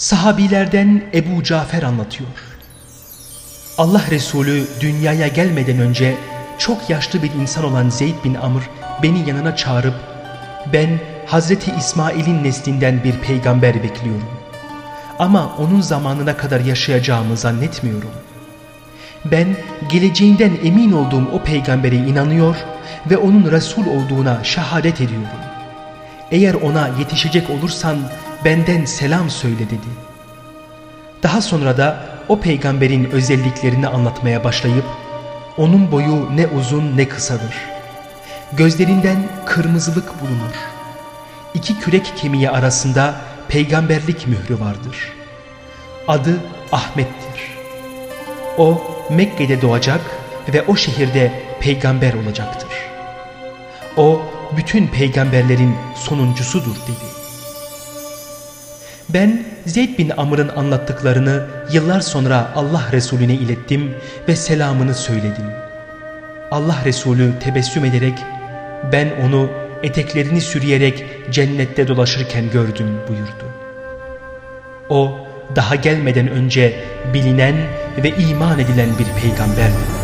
Sahabilerden Ebu Cafer anlatıyor. Allah Resulü dünyaya gelmeden önce çok yaşlı bir insan olan Zeyd bin Amr beni yanına çağırıp ben Hazreti İsmail'in neslinden bir peygamber bekliyorum. Ama onun zamanına kadar yaşayacağımı zannetmiyorum. Ben geleceğinden emin olduğum o peygambere inanıyor ve onun Resul olduğuna şehadet ediyorum. Eğer ona yetişecek olursan benden selam söyle dedi. Daha sonra da o peygamberin özelliklerini anlatmaya başlayıp onun boyu ne uzun ne kısadır. Gözlerinden kırmızılık bulunur. İki kürek kemiği arasında peygamberlik mührü vardır. Adı Ahmet'tir. O Mekke'de doğacak ve o şehirde peygamber olacaktır. O bütün peygamberlerin sonuncusudur dedi. Ben Zeyd bin Amr'ın anlattıklarını yıllar sonra Allah Resulüne ilettim ve selamını söyledim. Allah Resulü tebessüm ederek ben onu eteklerini sürüyerek cennette dolaşırken gördüm buyurdu. O daha gelmeden önce bilinen ve iman edilen bir peygamberdi.